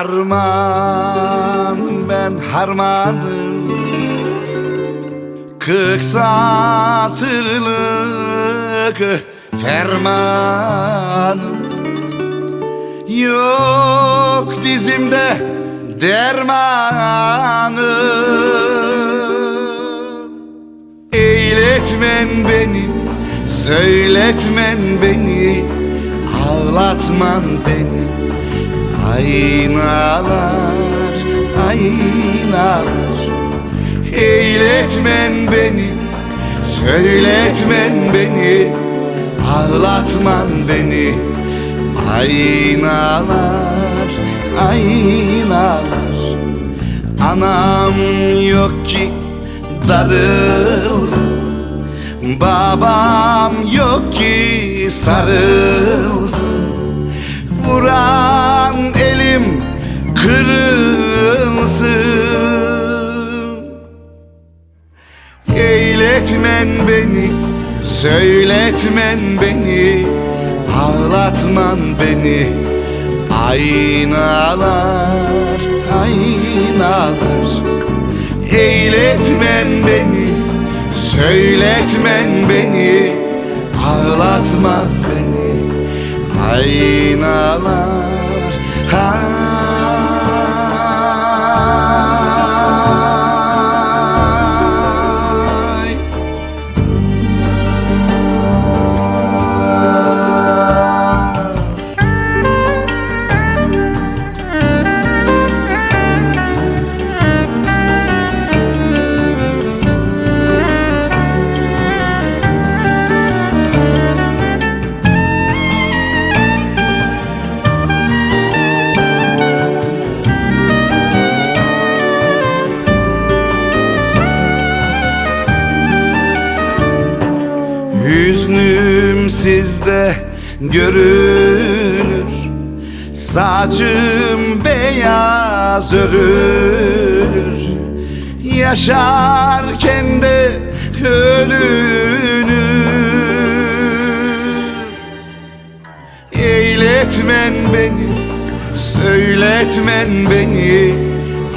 Harman ben harmanım. Kırk satırlık fermanım. Yok dizimde dermanım. Eyletmen beni, söyletmen beni Ağlatman beni Aynalar, aynalar. Eyletmen beni, söyletmen beni Ağlatman beni. Aynalar, aynalar. Anam yok ki darılsın. Babam yok ki sarılsın. Vuran Eyletmen beni, söyletmen beni Ağlatman beni. Aynalar, aynalar. Eyletmen beni, söyletmen beni Ağlatman beni. Aynalar, ay sizde görülür. Saçım beyaz örülür. Yaşarken de ölünür. Eyletmen beni, söyletmen beni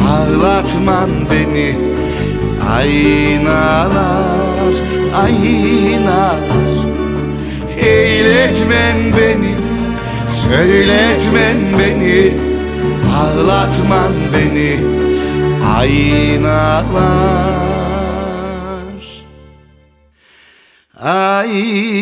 Ağlatman beni. Aynalar, aynalar Eyletmen beni, söyletmen beni Ağlatman beni Aynalar. Aynalar